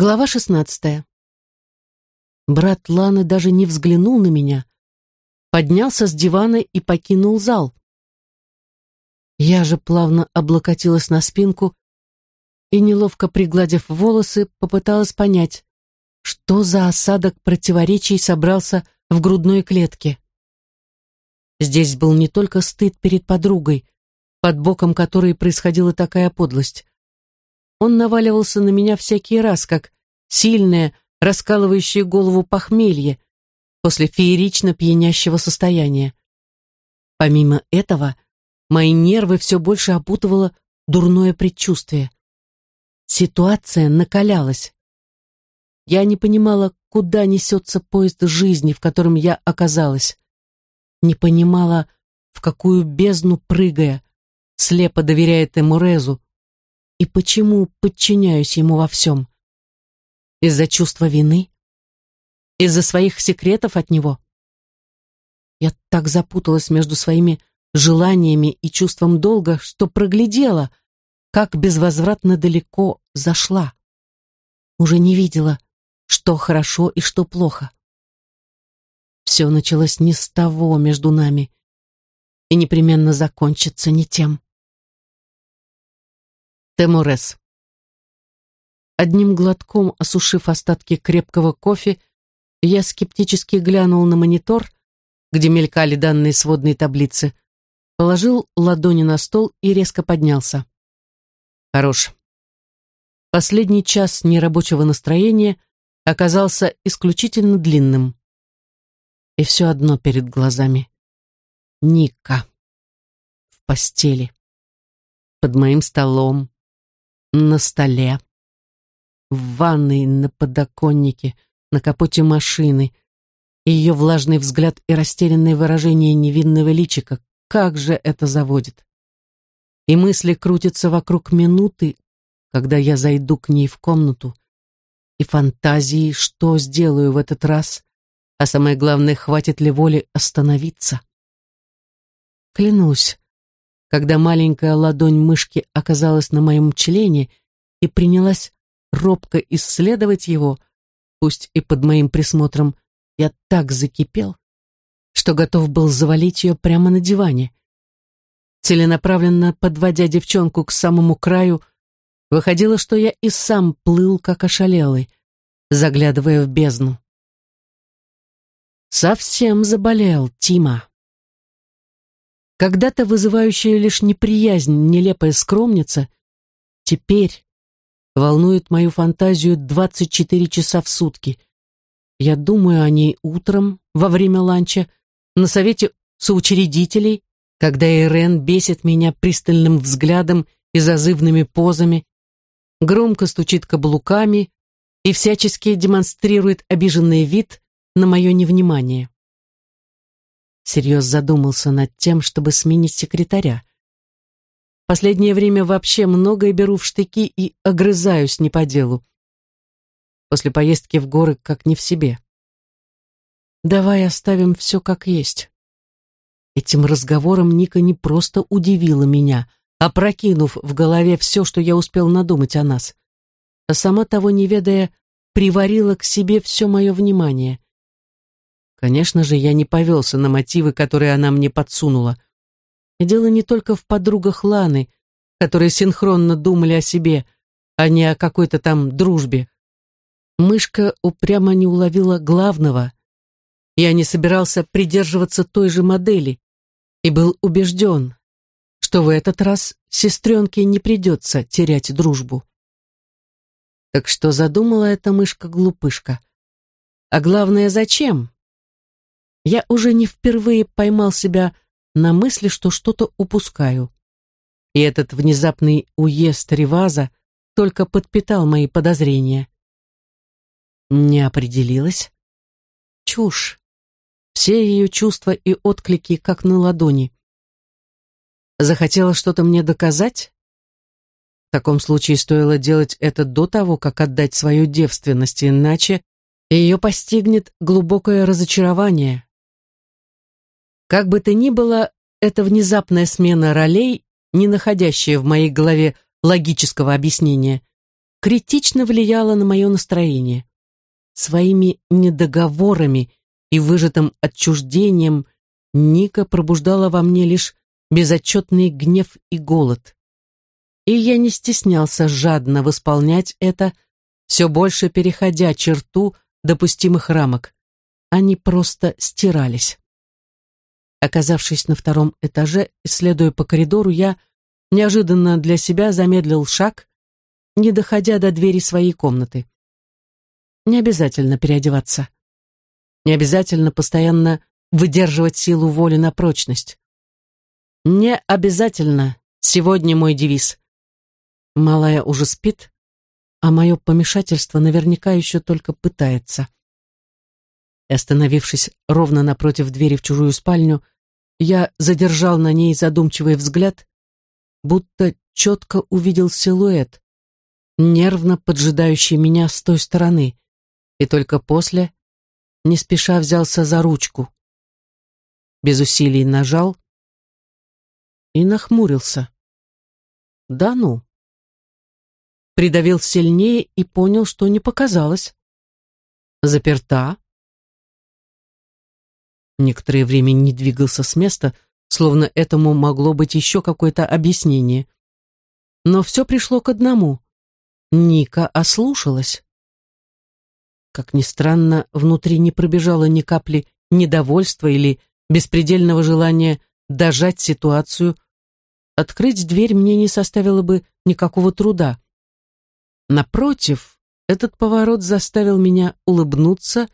Глава шестнадцатая. Брат Ланы даже не взглянул на меня, поднялся с дивана и покинул зал. Я же плавно облокотилась на спинку и, неловко пригладив волосы, попыталась понять, что за осадок противоречий собрался в грудной клетке. Здесь был не только стыд перед подругой, под боком которой происходила такая подлость. Он наваливался на меня всякий раз, как сильное, раскалывающее голову похмелье после феерично пьянящего состояния. Помимо этого, мои нервы все больше опутывало дурное предчувствие. Ситуация накалялась. Я не понимала, куда несется поезд жизни, в котором я оказалась. Не понимала, в какую бездну прыгая, слепо доверяя Эмурезу, и почему подчиняюсь ему во всем. Из-за чувства вины? Из-за своих секретов от него? Я так запуталась между своими желаниями и чувством долга, что проглядела, как безвозвратно далеко зашла. Уже не видела, что хорошо и что плохо. Все началось не с того между нами и непременно закончится не тем. Теморес. Одним глотком осушив остатки крепкого кофе, я скептически глянул на монитор, где мелькали данные сводной таблицы, положил ладони на стол и резко поднялся. Хорош. Последний час нерабочего настроения оказался исключительно длинным. И все одно перед глазами. Ника. В постели. Под моим столом. На столе в ванной, на подоконнике, на капоте машины. ее влажный взгляд и растерянное выражение невинного личика. Как же это заводит! И мысли крутятся вокруг минуты, когда я зайду к ней в комнату, и фантазии, что сделаю в этот раз, а самое главное, хватит ли воли остановиться. Клянусь, когда маленькая ладонь мышки оказалась на моем члене и принялась робко исследовать его, пусть и под моим присмотром, я так закипел, что готов был завалить ее прямо на диване. Целенаправленно подводя девчонку к самому краю, выходило, что я и сам плыл, как ошалелый, заглядывая в бездну. Совсем заболел Тима. Когда-то вызывающая лишь неприязнь нелепая скромница, теперь волнует мою фантазию 24 часа в сутки. Я думаю о ней утром, во время ланча, на совете соучредителей, когда Ирен бесит меня пристальным взглядом и зазывными позами, громко стучит каблуками и всячески демонстрирует обиженный вид на мое невнимание. Серьез задумался над тем, чтобы сменить секретаря. Последнее время вообще многое беру в штыки и огрызаюсь не по делу. После поездки в горы как не в себе. Давай оставим все как есть. Этим разговором Ника не просто удивила меня, опрокинув в голове все, что я успел надумать о нас, а сама того не ведая, приварила к себе все мое внимание. Конечно же, я не повелся на мотивы, которые она мне подсунула — и дело не только в подругах Ланы, которые синхронно думали о себе, а не о какой-то там дружбе. Мышка упрямо не уловила главного. Я не собирался придерживаться той же модели и был убежден, что в этот раз сестренке не придется терять дружбу. Так что задумала эта мышка-глупышка? А главное, зачем? Я уже не впервые поймал себя на мысли, что что-то упускаю. И этот внезапный уезд Реваза только подпитал мои подозрения. Не определилась? Чушь. Все ее чувства и отклики как на ладони. Захотела что-то мне доказать? В таком случае стоило делать это до того, как отдать свою девственность, иначе ее постигнет глубокое разочарование, как бы то ни было, эта внезапная смена ролей, не находящая в моей голове логического объяснения, критично влияла на мое настроение. Своими недоговорами и выжатым отчуждением Ника пробуждала во мне лишь безотчетный гнев и голод. И я не стеснялся жадно восполнять это, все больше переходя черту допустимых рамок. Они просто стирались. Оказавшись на втором этаже, исследуя по коридору, я неожиданно для себя замедлил шаг, не доходя до двери своей комнаты. Не обязательно переодеваться. Не обязательно постоянно выдерживать силу воли на прочность. Не обязательно. Сегодня мой девиз. Малая уже спит, а мое помешательство наверняка еще только пытается. Остановившись ровно напротив двери в чужую спальню, я задержал на ней задумчивый взгляд, будто четко увидел силуэт, нервно поджидающий меня с той стороны, и только после, не спеша взялся за ручку. Без усилий нажал и нахмурился. Да ну. Придавил сильнее и понял, что не показалось. Заперта. Некоторое время не двигался с места, словно этому могло быть еще какое-то объяснение. Но все пришло к одному. Ника ослушалась. Как ни странно, внутри не пробежало ни капли недовольства или беспредельного желания дожать ситуацию. Открыть дверь мне не составило бы никакого труда. Напротив, этот поворот заставил меня улыбнуться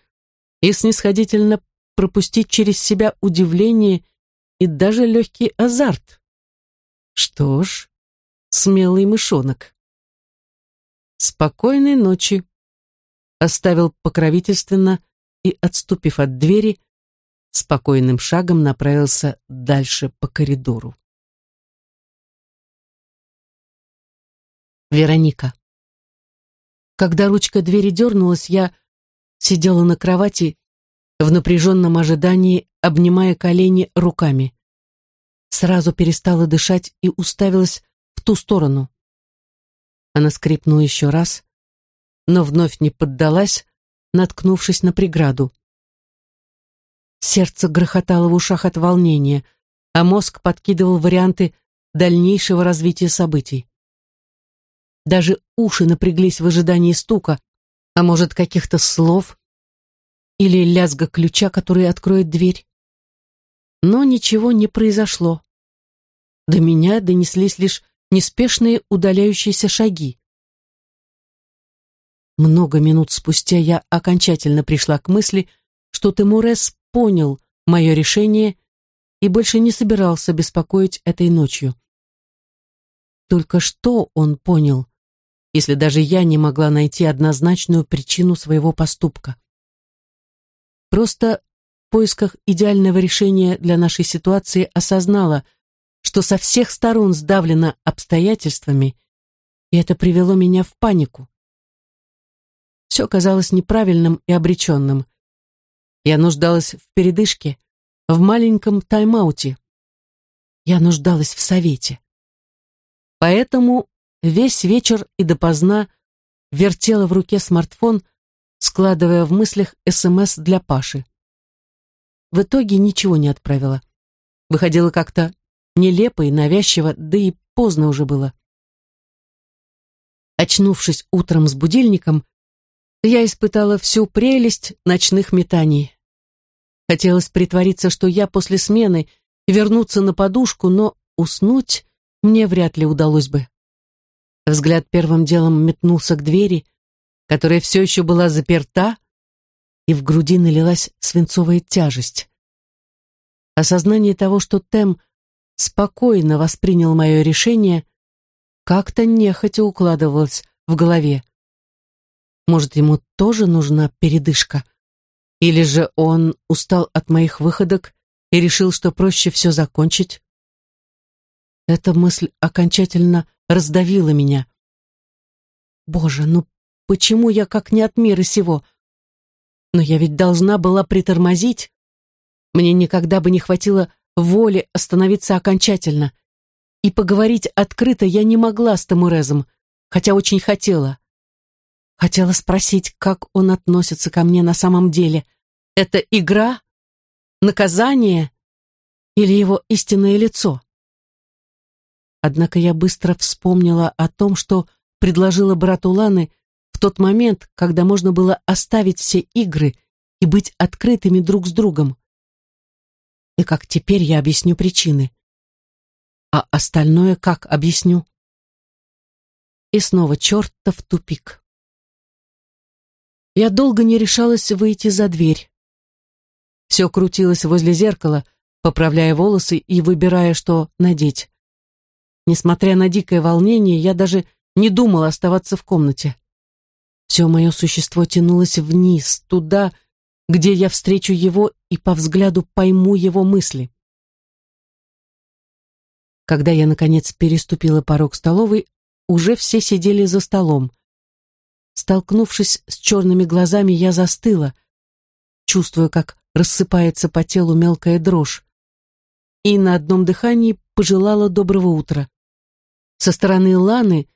и снисходительно пропустить через себя удивление и даже легкий азарт. Что ж, смелый мышонок. «Спокойной ночи», — оставил покровительственно и, отступив от двери, спокойным шагом направился дальше по коридору. Вероника. Когда ручка двери дернулась, я сидела на кровати в напряженном ожидании, обнимая колени руками. Сразу перестала дышать и уставилась в ту сторону. Она скрипнула еще раз, но вновь не поддалась, наткнувшись на преграду. Сердце грохотало в ушах от волнения, а мозг подкидывал варианты дальнейшего развития событий. Даже уши напряглись в ожидании стука, а может, каких-то слов или лязга ключа, который откроет дверь. Но ничего не произошло. До меня донеслись лишь неспешные удаляющиеся шаги. Много минут спустя я окончательно пришла к мысли, что Тимурес понял мое решение и больше не собирался беспокоить этой ночью. Только что он понял, если даже я не могла найти однозначную причину своего поступка. Просто в поисках идеального решения для нашей ситуации осознала, что со всех сторон сдавлена обстоятельствами, и это привело меня в панику. Все казалось неправильным и обреченным. Я нуждалась в передышке, в маленьком тайм-ауте. Я нуждалась в совете. Поэтому весь вечер и допоздна вертела в руке смартфон, складывая в мыслях СМС для Паши. В итоге ничего не отправила. Выходило как-то нелепо и навязчиво, да и поздно уже было. Очнувшись утром с будильником, я испытала всю прелесть ночных метаний. Хотелось притвориться, что я после смены, вернуться на подушку, но уснуть мне вряд ли удалось бы. Взгляд первым делом метнулся к двери, которая все еще была заперта, и в груди налилась свинцовая тяжесть. Осознание того, что Тем спокойно воспринял мое решение, как-то нехотя укладывалось в голове. Может, ему тоже нужна передышка? Или же он устал от моих выходок и решил, что проще все закончить? Эта мысль окончательно раздавила меня. Боже, ну почему я как не от мира сего? Но я ведь должна была притормозить. Мне никогда бы не хватило воли остановиться окончательно. И поговорить открыто я не могла с Тамурезом, хотя очень хотела. Хотела спросить, как он относится ко мне на самом деле. Это игра? Наказание? Или его истинное лицо? Однако я быстро вспомнила о том, что предложила брату Ланы в тот момент, когда можно было оставить все игры и быть открытыми друг с другом. И как теперь я объясню причины. А остальное как объясню? И снова чертов тупик. Я долго не решалась выйти за дверь. Все крутилось возле зеркала, поправляя волосы и выбирая, что надеть. Несмотря на дикое волнение, я даже не думала оставаться в комнате. Все мое существо тянулось вниз, туда, где я встречу его и по взгляду пойму его мысли. Когда я, наконец, переступила порог столовой, уже все сидели за столом. Столкнувшись с черными глазами, я застыла, чувствуя, как рассыпается по телу мелкая дрожь, и на одном дыхании пожелала доброго утра. Со стороны Ланы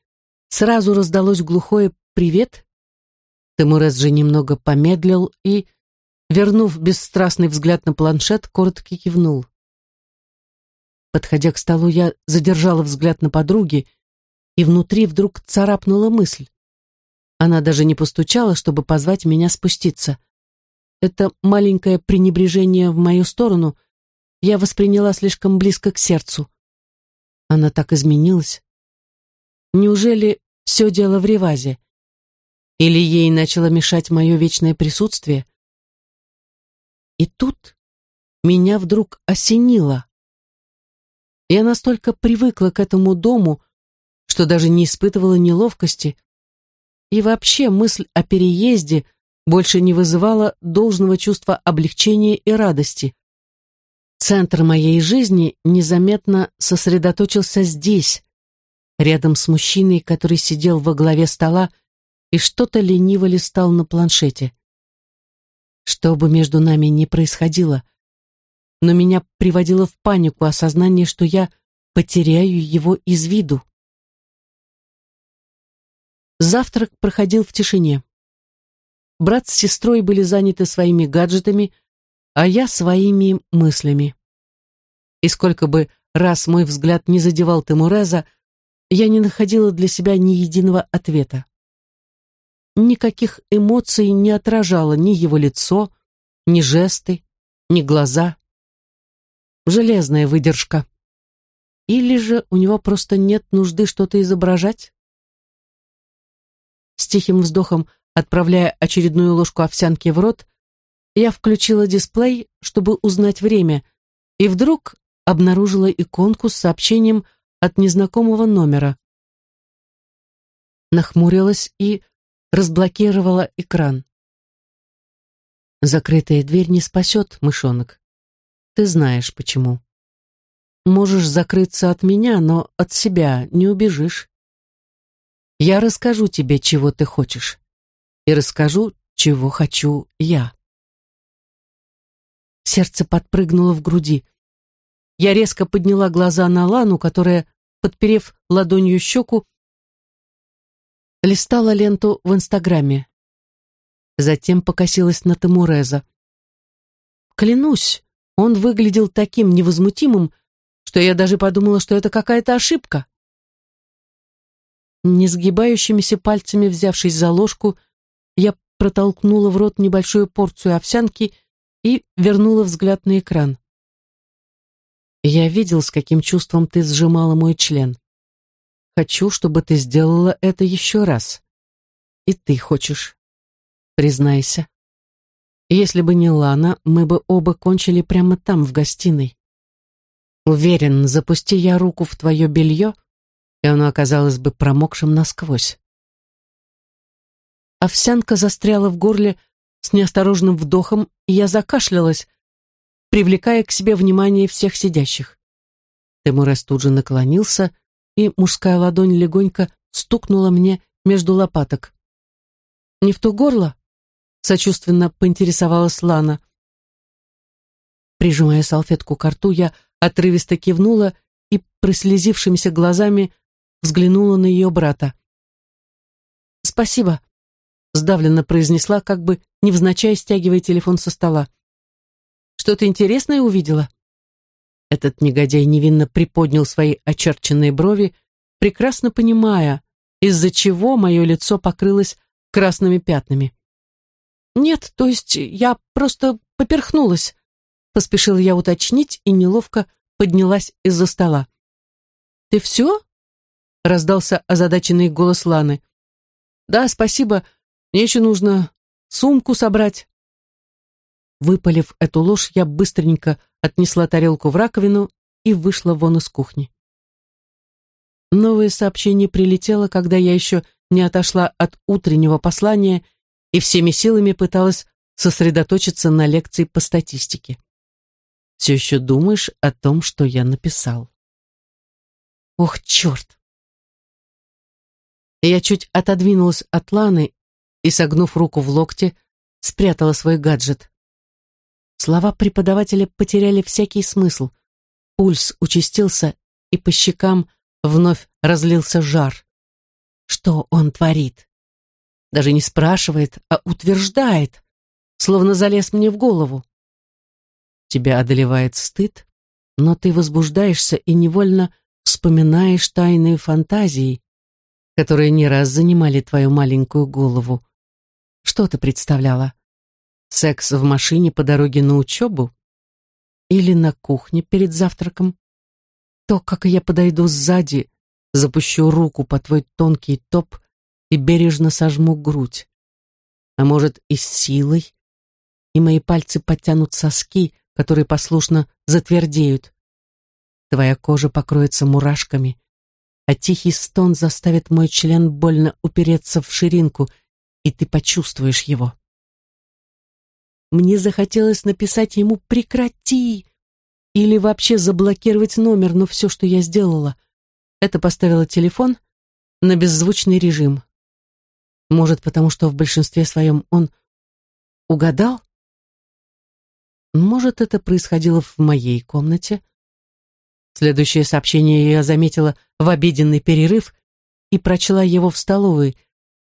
сразу раздалось глухое «привет». Тимурес же немного помедлил и, вернув бесстрастный взгляд на планшет, коротко кивнул. Подходя к столу, я задержала взгляд на подруги, и внутри вдруг царапнула мысль. Она даже не постучала, чтобы позвать меня спуститься. Это маленькое пренебрежение в мою сторону я восприняла слишком близко к сердцу. Она так изменилась. Неужели все дело в ревазе? Или ей начало мешать мое вечное присутствие? И тут меня вдруг осенило. Я настолько привыкла к этому дому, что даже не испытывала неловкости, и вообще мысль о переезде больше не вызывала должного чувства облегчения и радости. Центр моей жизни незаметно сосредоточился здесь, рядом с мужчиной, который сидел во главе стола и что-то лениво листал на планшете. Что бы между нами ни происходило, но меня приводило в панику осознание, что я потеряю его из виду. Завтрак проходил в тишине. Брат с сестрой были заняты своими гаджетами, а я своими мыслями. И сколько бы раз мой взгляд не задевал Тимуреза, я не находила для себя ни единого ответа. Никаких эмоций не отражало ни его лицо, ни жесты, ни глаза. Железная выдержка. Или же у него просто нет нужды что-то изображать? С тихим вздохом, отправляя очередную ложку овсянки в рот, я включила дисплей, чтобы узнать время, и вдруг обнаружила иконку с сообщением от незнакомого номера. Нахмурилась и разблокировала экран. Закрытая дверь не спасет, мышонок. Ты знаешь, почему. Можешь закрыться от меня, но от себя не убежишь. Я расскажу тебе, чего ты хочешь, и расскажу, чего хочу я. Сердце подпрыгнуло в груди. Я резко подняла глаза на Лану, которая, подперев ладонью щеку, листала ленту в Инстаграме. Затем покосилась на Тамуреза. Клянусь, он выглядел таким невозмутимым, что я даже подумала, что это какая-то ошибка. Несгибающимися пальцами взявшись за ложку, я протолкнула в рот небольшую порцию овсянки и вернула взгляд на экран. Я видел, с каким чувством ты сжимала мой член. Хочу, чтобы ты сделала это еще раз. И ты хочешь. Признайся. Если бы не Лана, мы бы оба кончили прямо там, в гостиной. Уверен, запусти я руку в твое белье, и оно оказалось бы промокшим насквозь. Овсянка застряла в горле с неосторожным вдохом, и я закашлялась, привлекая к себе внимание всех сидящих. Темурес тут же наклонился, и мужская ладонь легонько стукнула мне между лопаток. «Не в то горло?» — сочувственно поинтересовалась Лана. Прижимая салфетку к рту, я отрывисто кивнула и прослезившимися глазами взглянула на ее брата. «Спасибо. сдавленно произнесла, как бы невзначай стягивая телефон со стола. «Что-то интересное увидела?» Этот негодяй невинно приподнял свои очерченные брови, прекрасно понимая, из-за чего мое лицо покрылось красными пятнами. «Нет, то есть я просто поперхнулась», — поспешила я уточнить и неловко поднялась из-за стола. «Ты все?» — раздался озадаченный голос Ланы. «Да, спасибо. Мне еще нужно сумку собрать». Выпалив эту ложь, я быстренько отнесла тарелку в раковину и вышла вон из кухни. Новое сообщение прилетело, когда я еще не отошла от утреннего послания и всеми силами пыталась сосредоточиться на лекции по статистике. Все еще думаешь о том, что я написал. Ох, черт! Я чуть отодвинулась от Ланы и, согнув руку в локте, спрятала свой гаджет. Слова преподавателя потеряли всякий смысл. Пульс участился, и по щекам вновь разлился жар. Что он творит? Даже не спрашивает, а утверждает, словно залез мне в голову. Тебя одолевает стыд, но ты возбуждаешься и невольно вспоминаешь тайные фантазии, которые не раз занимали твою маленькую голову. Что ты представляла? Секс в машине по дороге на учебу? Или на кухне перед завтраком? То, как я подойду сзади, запущу руку по твой тонкий топ и бережно сожму грудь. А может, и с силой, и мои пальцы подтянут соски, которые послушно затвердеют. Твоя кожа покроется мурашками, а тихий стон заставит мой член больно упереться в ширинку, и ты почувствуешь его. Мне захотелось написать ему «прекрати» или вообще заблокировать номер, но все, что я сделала, это поставила телефон на беззвучный режим. Может, потому что в большинстве своем он угадал? Может, это происходило в моей комнате? Следующее сообщение я заметила в обеденный перерыв и прочла его в столовой,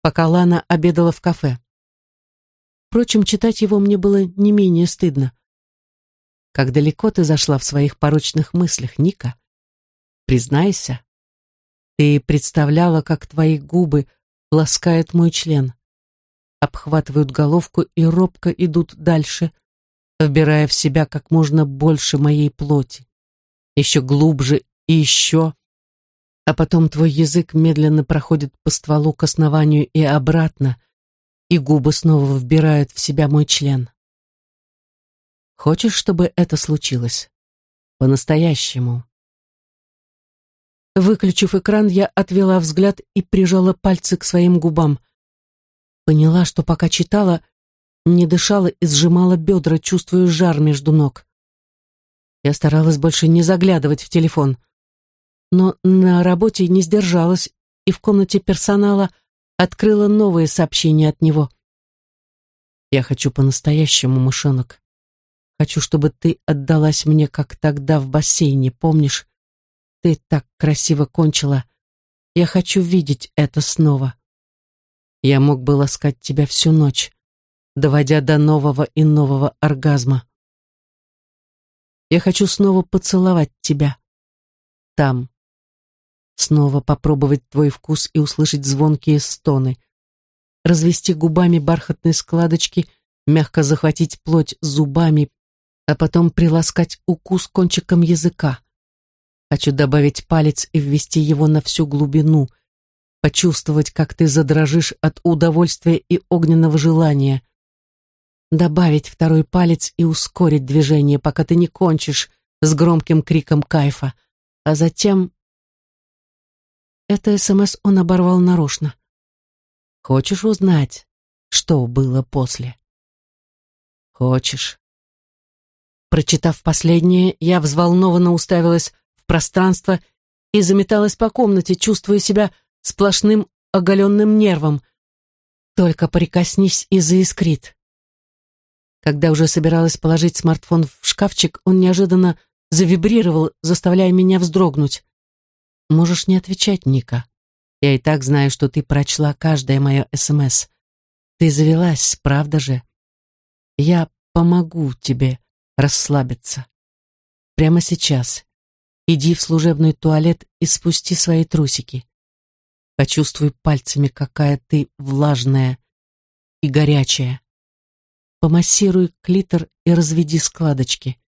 пока Лана обедала в кафе. Впрочем, читать его мне было не менее стыдно. Как далеко ты зашла в своих порочных мыслях, Ника? Признайся. Ты представляла, как твои губы ласкают мой член, обхватывают головку и робко идут дальше, вбирая в себя как можно больше моей плоти, еще глубже и еще, а потом твой язык медленно проходит по стволу к основанию и обратно, и губы снова вбирают в себя мой член. Хочешь, чтобы это случилось? По-настоящему. Выключив экран, я отвела взгляд и прижала пальцы к своим губам. Поняла, что пока читала, не дышала и сжимала бедра, чувствуя жар между ног. Я старалась больше не заглядывать в телефон. Но на работе не сдержалась и в комнате персонала открыла новые сообщения от него. «Я хочу по-настоящему, мышонок. Хочу, чтобы ты отдалась мне, как тогда в бассейне, помнишь? Ты так красиво кончила. Я хочу видеть это снова. Я мог бы ласкать тебя всю ночь, доводя до нового и нового оргазма. Я хочу снова поцеловать тебя. Там. Снова попробовать твой вкус и услышать звонкие стоны. Развести губами бархатные складочки, мягко захватить плоть зубами, а потом приласкать укус кончиком языка. Хочу добавить палец и ввести его на всю глубину, почувствовать, как ты задрожишь от удовольствия и огненного желания. Добавить второй палец и ускорить движение, пока ты не кончишь с громким криком кайфа, а затем... Это СМС он оборвал нарочно. Хочешь узнать, что было после? Хочешь. Прочитав последнее, я взволнованно уставилась в пространство и заметалась по комнате, чувствуя себя сплошным оголенным нервом. Только прикоснись и заискрит. Когда уже собиралась положить смартфон в шкафчик, он неожиданно завибрировал, заставляя меня вздрогнуть. «Можешь не отвечать, Ника. Я и так знаю, что ты прочла каждое мое СМС. Ты завелась, правда же? Я помогу тебе расслабиться. Прямо сейчас. Иди в служебный туалет и спусти свои трусики. Почувствуй пальцами, какая ты влажная и горячая. Помассируй клитор и разведи складочки.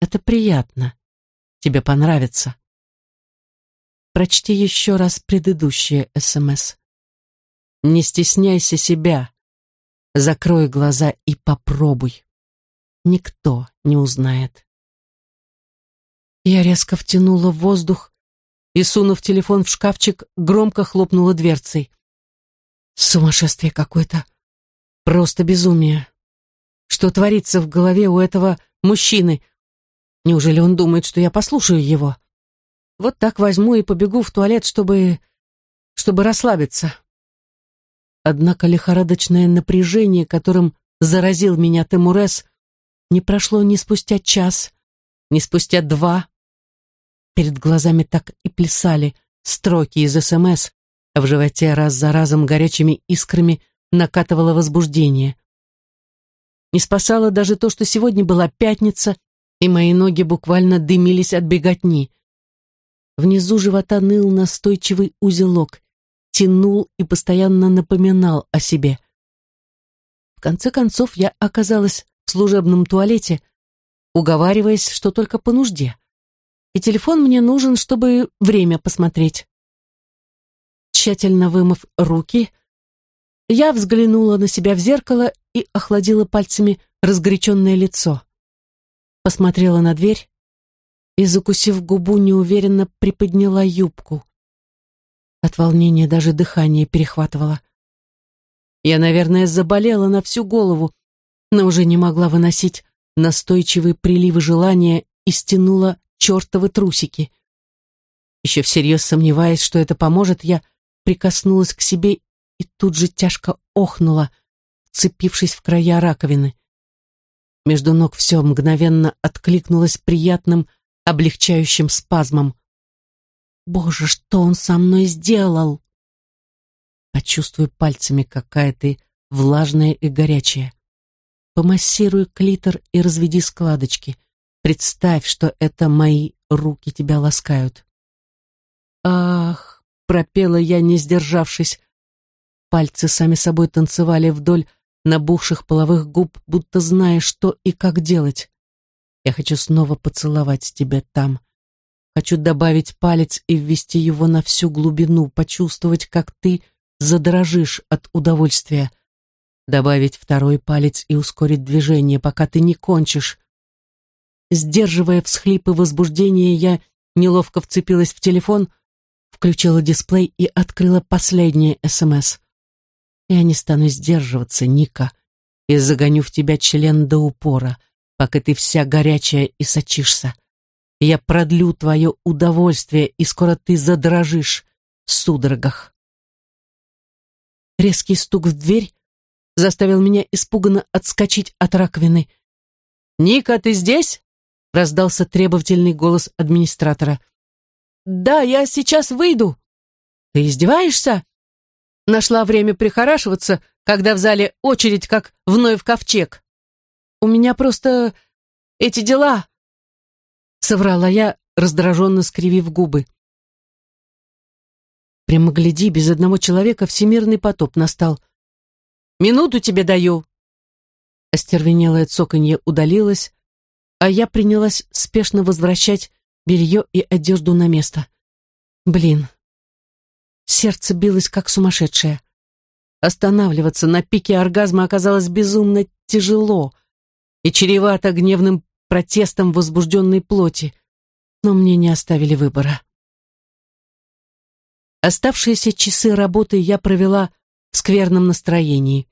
Это приятно. Тебе понравится. Прочти еще раз предыдущее СМС. Не стесняйся себя. Закрой глаза и попробуй. Никто не узнает. Я резко втянула воздух и, сунув телефон в шкафчик, громко хлопнула дверцей. Сумасшествие какое-то. Просто безумие. Что творится в голове у этого мужчины? Неужели он думает, что я послушаю его? Вот так возьму и побегу в туалет, чтобы... чтобы расслабиться. Однако лихорадочное напряжение, которым заразил меня Темурес, не прошло ни спустя час, ни спустя два. Перед глазами так и плясали строки из СМС, а в животе раз за разом горячими искрами накатывало возбуждение. Не спасало даже то, что сегодня была пятница, и мои ноги буквально дымились от беготни. Внизу живота ныл настойчивый узелок, тянул и постоянно напоминал о себе. В конце концов, я оказалась в служебном туалете, уговариваясь, что только по нужде. И телефон мне нужен, чтобы время посмотреть. Тщательно вымыв руки, я взглянула на себя в зеркало и охладила пальцами разгоряченное лицо. Посмотрела на дверь и, закусив губу, неуверенно приподняла юбку. От волнения даже дыхание перехватывало. Я, наверное, заболела на всю голову, но уже не могла выносить настойчивые приливы желания и стянула чертовы трусики. Еще всерьез сомневаясь, что это поможет, я прикоснулась к себе и тут же тяжко охнула, цепившись в края раковины. Между ног все мгновенно откликнулось приятным, облегчающим спазмом. «Боже, что он со мной сделал?» Почувствуй пальцами, какая ты влажная и горячая. Помассируй клитор и разведи складочки. Представь, что это мои руки тебя ласкают. «Ах!» — пропела я, не сдержавшись. Пальцы сами собой танцевали вдоль набухших половых губ, будто зная, что и как делать. Я хочу снова поцеловать тебя там. Хочу добавить палец и ввести его на всю глубину, почувствовать, как ты задрожишь от удовольствия. Добавить второй палец и ускорить движение, пока ты не кончишь. Сдерживая всхлипы возбуждения, я неловко вцепилась в телефон, включила дисплей и открыла последнее СМС. Я не стану сдерживаться, Ника, и загоню в тебя член до упора — пока ты вся горячая и сочишься. Я продлю твое удовольствие, и скоро ты задрожишь в судорогах. Резкий стук в дверь заставил меня испуганно отскочить от раковины. «Ника, ты здесь?» — раздался требовательный голос администратора. «Да, я сейчас выйду». «Ты издеваешься?» Нашла время прихорашиваться, когда в зале очередь, как вновь в ковчег. У меня просто эти дела!» Соврала я, раздраженно скривив губы. Прямо гляди, без одного человека всемирный потоп настал. «Минуту тебе даю!» Остервенелое цоканье удалилось, а я принялась спешно возвращать белье и одежду на место. Блин. Сердце билось, как сумасшедшее. Останавливаться на пике оргазма оказалось безумно тяжело и чревато гневным протестом возбужденной плоти, но мне не оставили выбора. Оставшиеся часы работы я провела в скверном настроении.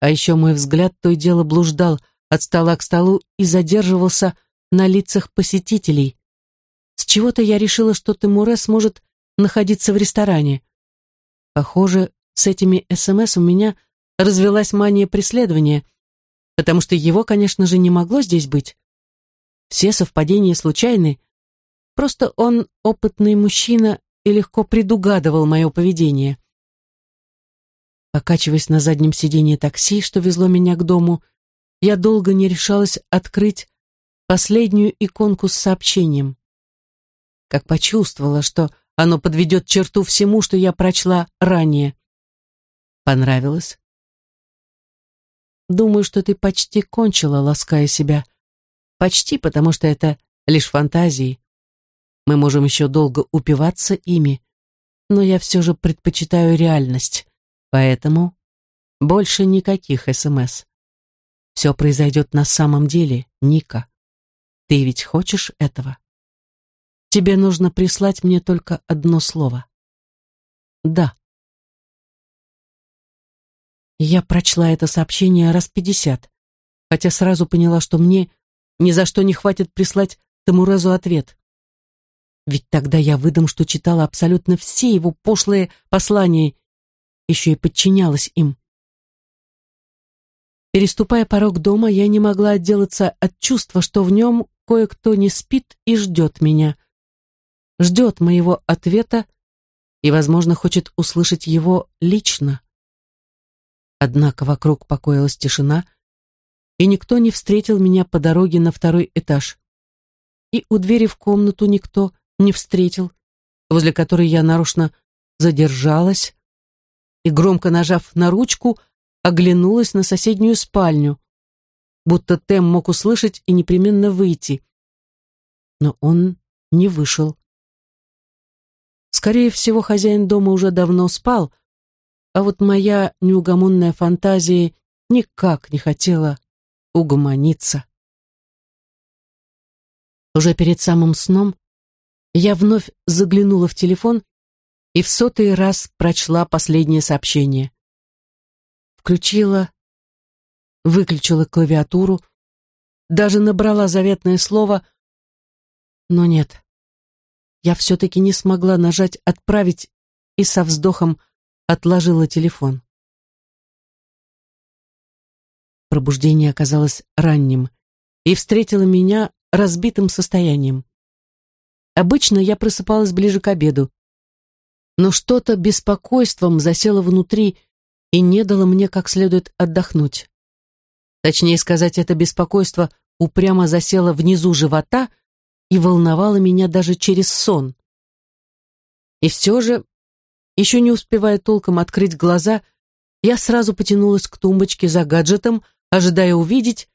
А еще мой взгляд то и дело блуждал от стола к столу и задерживался на лицах посетителей. С чего-то я решила, что Тимуре сможет находиться в ресторане. Похоже, с этими СМС у меня развелась мания преследования, потому что его, конечно же, не могло здесь быть. Все совпадения случайны, просто он опытный мужчина и легко предугадывал мое поведение. Покачиваясь на заднем сиденье такси, что везло меня к дому, я долго не решалась открыть последнюю иконку с сообщением. Как почувствовала, что оно подведет черту всему, что я прочла ранее. Понравилось? Думаю, что ты почти кончила, лаская себя. Почти, потому что это лишь фантазии. Мы можем еще долго упиваться ими, но я все же предпочитаю реальность, поэтому больше никаких СМС. Все произойдет на самом деле, Ника. Ты ведь хочешь этого? Тебе нужно прислать мне только одно слово. Да. Я прочла это сообщение раз пятьдесят, хотя сразу поняла, что мне ни за что не хватит прислать Тамуразу ответ. Ведь тогда я выдам, что читала абсолютно все его пошлые послания, еще и подчинялась им. Переступая порог дома, я не могла отделаться от чувства, что в нем кое-кто не спит и ждет меня. Ждет моего ответа и, возможно, хочет услышать его лично. Однако вокруг покоилась тишина, и никто не встретил меня по дороге на второй этаж. И у двери в комнату никто не встретил, возле которой я нарочно задержалась и, громко нажав на ручку, оглянулась на соседнюю спальню, будто Тем мог услышать и непременно выйти. Но он не вышел. Скорее всего, хозяин дома уже давно спал, а вот моя неугомонная фантазия никак не хотела угомониться. Уже перед самым сном я вновь заглянула в телефон и в сотый раз прочла последнее сообщение. Включила, выключила клавиатуру, даже набрала заветное слово, но нет. Я все-таки не смогла нажать «Отправить» и со вздохом отложила телефон. Пробуждение оказалось ранним и встретило меня разбитым состоянием. Обычно я просыпалась ближе к обеду, но что-то беспокойством засело внутри и не дало мне как следует отдохнуть. Точнее сказать, это беспокойство упрямо засело внизу живота и волновало меня даже через сон. И все же еще не успевая толком открыть глаза, я сразу потянулась к тумбочке за гаджетом, ожидая увидеть...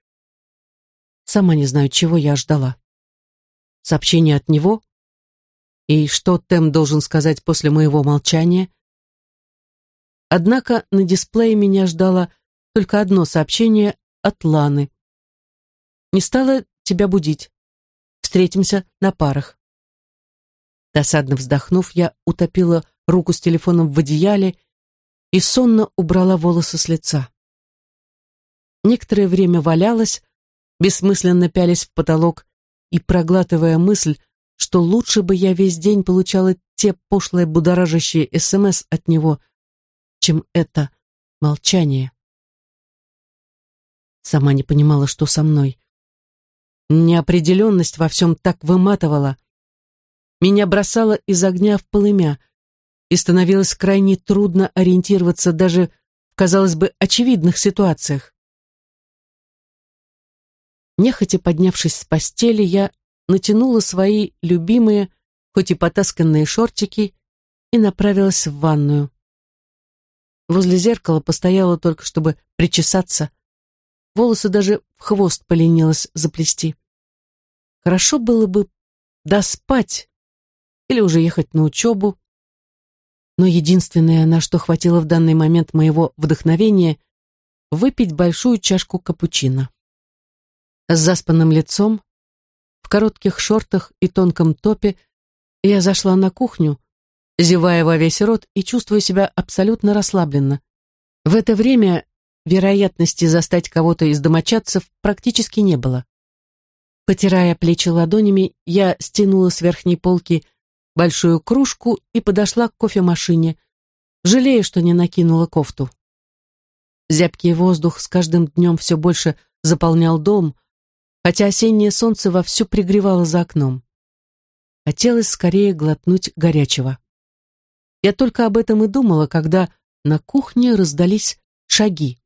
Сама не знаю, чего я ждала. Сообщение от него? И что Тем должен сказать после моего молчания? Однако на дисплее меня ждало только одно сообщение от Ланы. «Не стала тебя будить. Встретимся на парах». Досадно вздохнув, я утопила руку с телефоном в одеяле и сонно убрала волосы с лица. Некоторое время валялась, бессмысленно пялись в потолок и проглатывая мысль, что лучше бы я весь день получала те пошлые будоражащие СМС от него, чем это молчание. Сама не понимала, что со мной. Неопределенность во всем так выматывала. Меня бросало из огня в полымя, и становилось крайне трудно ориентироваться даже в, казалось бы, очевидных ситуациях. Нехотя поднявшись с постели, я натянула свои любимые, хоть и потасканные шортики, и направилась в ванную. Возле зеркала постояла только, чтобы причесаться. Волосы даже в хвост поленилась заплести. Хорошо было бы доспать или уже ехать на учебу, но единственное, на что хватило в данный момент моего вдохновения, выпить большую чашку капучино. С заспанным лицом, в коротких шортах и тонком топе, я зашла на кухню, зевая во весь рот и чувствуя себя абсолютно расслабленно. В это время вероятности застать кого-то из домочадцев практически не было. Потирая плечи ладонями, я стянула с верхней полки большую кружку и подошла к кофемашине, жалея, что не накинула кофту. Зябкий воздух с каждым днем все больше заполнял дом, хотя осеннее солнце вовсю пригревало за окном. Хотелось скорее глотнуть горячего. Я только об этом и думала, когда на кухне раздались шаги.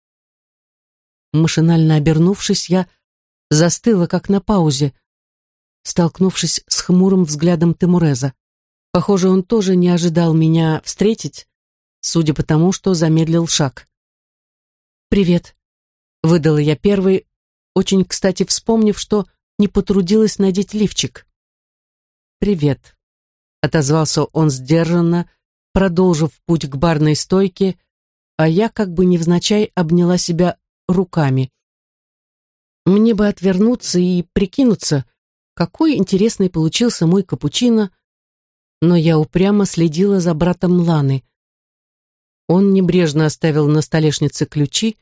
Машинально обернувшись, я застыла, как на паузе, столкнувшись с хмурым взглядом Тимуреза. Похоже, он тоже не ожидал меня встретить, судя по тому, что замедлил шаг. «Привет», — выдала я первый, очень, кстати, вспомнив, что не потрудилась надеть лифчик. «Привет», — отозвался он сдержанно, продолжив путь к барной стойке, а я как бы невзначай обняла себя руками. Мне бы отвернуться и прикинуться, какой интересный получился мой капучино, но я упрямо следила за братом Ланы. Он небрежно оставил на столешнице ключи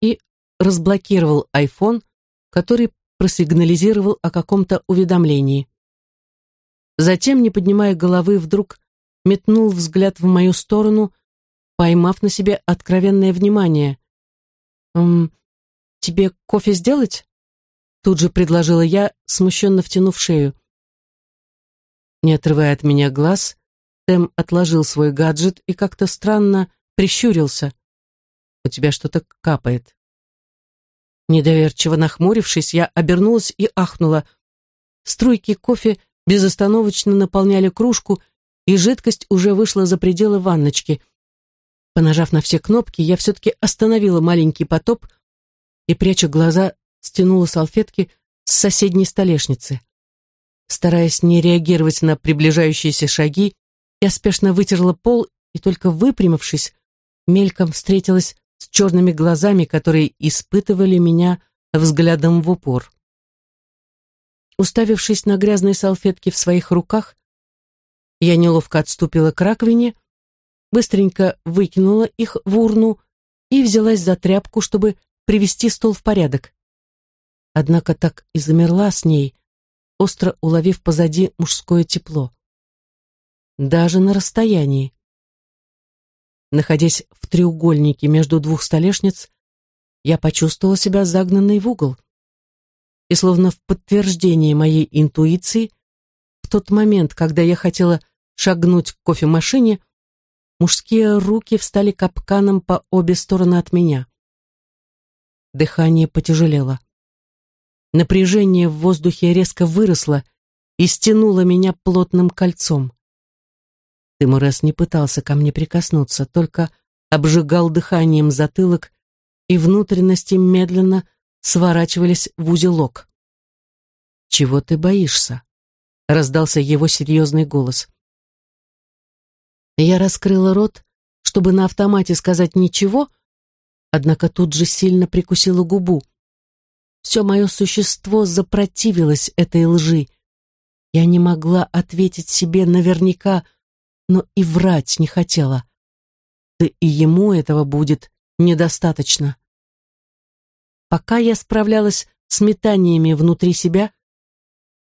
и разблокировал айфон, который просигнализировал о каком-то уведомлении. Затем, не поднимая головы, вдруг метнул взгляд в мою сторону, поймав на себе откровенное внимание. «Эм, тебе кофе сделать?» Тут же предложила я, смущенно втянув шею. Не отрывая от меня глаз, Тэм отложил свой гаджет и как-то странно прищурился. «У тебя что-то капает». Недоверчиво нахмурившись, я обернулась и ахнула. Струйки кофе безостановочно наполняли кружку, и жидкость уже вышла за пределы ванночки. Понажав на все кнопки, я все-таки остановила маленький потоп и, пряча глаза, стянула салфетки с соседней столешницы. Стараясь не реагировать на приближающиеся шаги, я спешно вытерла пол и, только выпрямившись, мельком встретилась с черными глазами, которые испытывали меня взглядом в упор. Уставившись на грязные салфетки в своих руках, я неловко отступила к раковине, быстренько выкинула их в урну и взялась за тряпку, чтобы привести стол в порядок однако так и замерла с ней, остро уловив позади мужское тепло. Даже на расстоянии. Находясь в треугольнике между двух столешниц, я почувствовала себя загнанной в угол. И словно в подтверждение моей интуиции, в тот момент, когда я хотела шагнуть к кофемашине, мужские руки встали капканом по обе стороны от меня. Дыхание потяжелело. Напряжение в воздухе резко выросло и стянуло меня плотным кольцом. Тимурес не пытался ко мне прикоснуться, только обжигал дыханием затылок, и внутренности медленно сворачивались в узелок. «Чего ты боишься?» — раздался его серьезный голос. Я раскрыла рот, чтобы на автомате сказать ничего, однако тут же сильно прикусила губу. Все мое существо запротивилось этой лжи. Я не могла ответить себе наверняка, но и врать не хотела. Да и ему этого будет недостаточно. Пока я справлялась с метаниями внутри себя,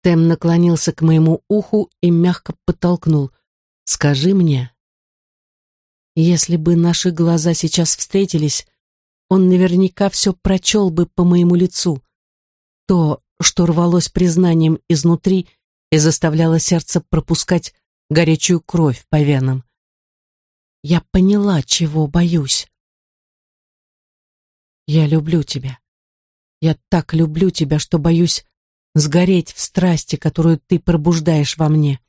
Тем наклонился к моему уху и мягко подтолкнул. «Скажи мне». Если бы наши глаза сейчас встретились, он наверняка все прочел бы по моему лицу. То, что рвалось признанием изнутри и заставляло сердце пропускать горячую кровь по венам. Я поняла, чего боюсь. Я люблю тебя. Я так люблю тебя, что боюсь сгореть в страсти, которую ты пробуждаешь во мне.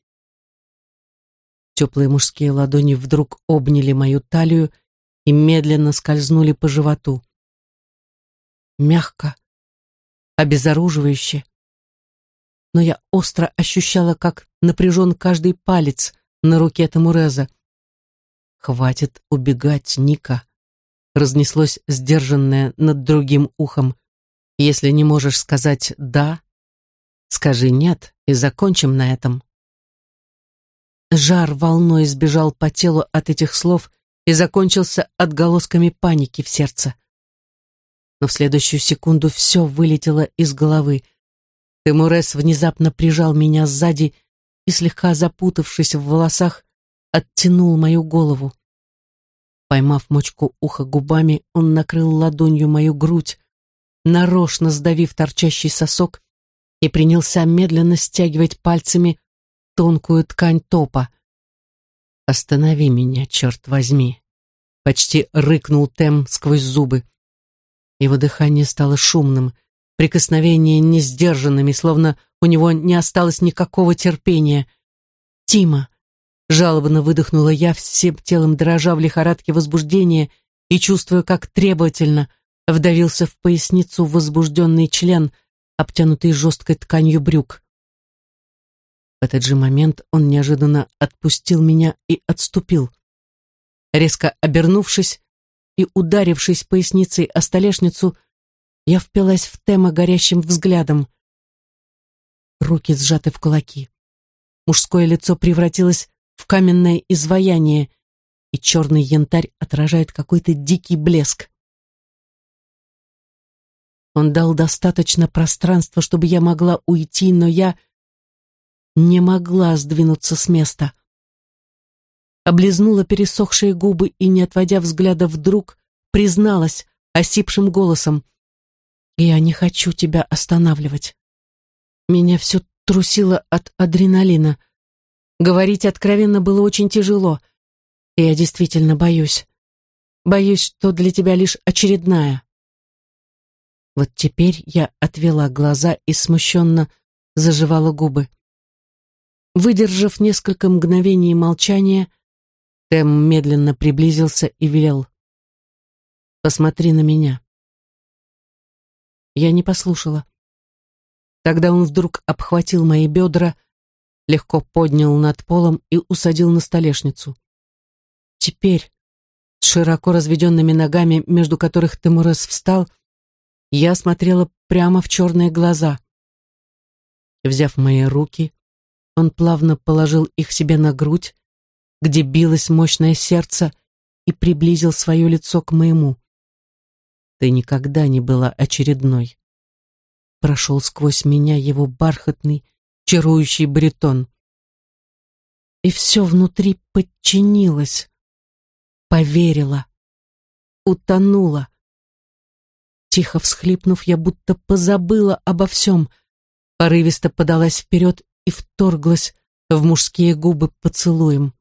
Теплые мужские ладони вдруг обняли мою талию и медленно скользнули по животу. Мягко, обезоруживающе. Но я остро ощущала, как напряжен каждый палец на руке Тамуреза. «Хватит убегать, Ника», — разнеслось сдержанное над другим ухом. «Если не можешь сказать «да», скажи «нет» и закончим на этом». Жар волной сбежал по телу от этих слов — и закончился отголосками паники в сердце. Но в следующую секунду все вылетело из головы. Тимурес внезапно прижал меня сзади и, слегка запутавшись в волосах, оттянул мою голову. Поймав мочку уха губами, он накрыл ладонью мою грудь, нарочно сдавив торчащий сосок, и принялся медленно стягивать пальцами тонкую ткань топа. «Останови меня, черт возьми!» почти рыкнул Тем сквозь зубы. Его дыхание стало шумным, прикосновения несдержанными, словно у него не осталось никакого терпения. «Тима!» — жалобно выдохнула я, всем телом дрожа в лихорадке возбуждения и чувствуя, как требовательно вдавился в поясницу возбужденный член, обтянутый жесткой тканью брюк. В этот же момент он неожиданно отпустил меня и отступил. Резко обернувшись и ударившись поясницей о столешницу, я впилась в Тема горящим взглядом. Руки сжаты в кулаки. Мужское лицо превратилось в каменное изваяние, и черный янтарь отражает какой-то дикий блеск. Он дал достаточно пространства, чтобы я могла уйти, но я не могла сдвинуться с места. Облизнула пересохшие губы и, не отводя взгляда вдруг, призналась осипшим голосом. Я не хочу тебя останавливать. Меня все трусило от адреналина. Говорить откровенно было очень тяжело. я действительно боюсь. Боюсь, что для тебя лишь очередная. Вот теперь я отвела глаза и смущенно заживала губы. Выдержав несколько мгновений молчания, Тэм медленно приблизился и велел. «Посмотри на меня». Я не послушала. Тогда он вдруг обхватил мои бедра, легко поднял над полом и усадил на столешницу. Теперь, с широко разведенными ногами, между которых Тимурес встал, я смотрела прямо в черные глаза. Взяв мои руки, он плавно положил их себе на грудь, где билось мощное сердце, и приблизил свое лицо к моему. Ты никогда не была очередной. Прошел сквозь меня его бархатный, чарующий баритон. И все внутри подчинилось, поверила, утонула. Тихо всхлипнув, я будто позабыла обо всем, порывисто подалась вперед и вторглась в мужские губы поцелуем.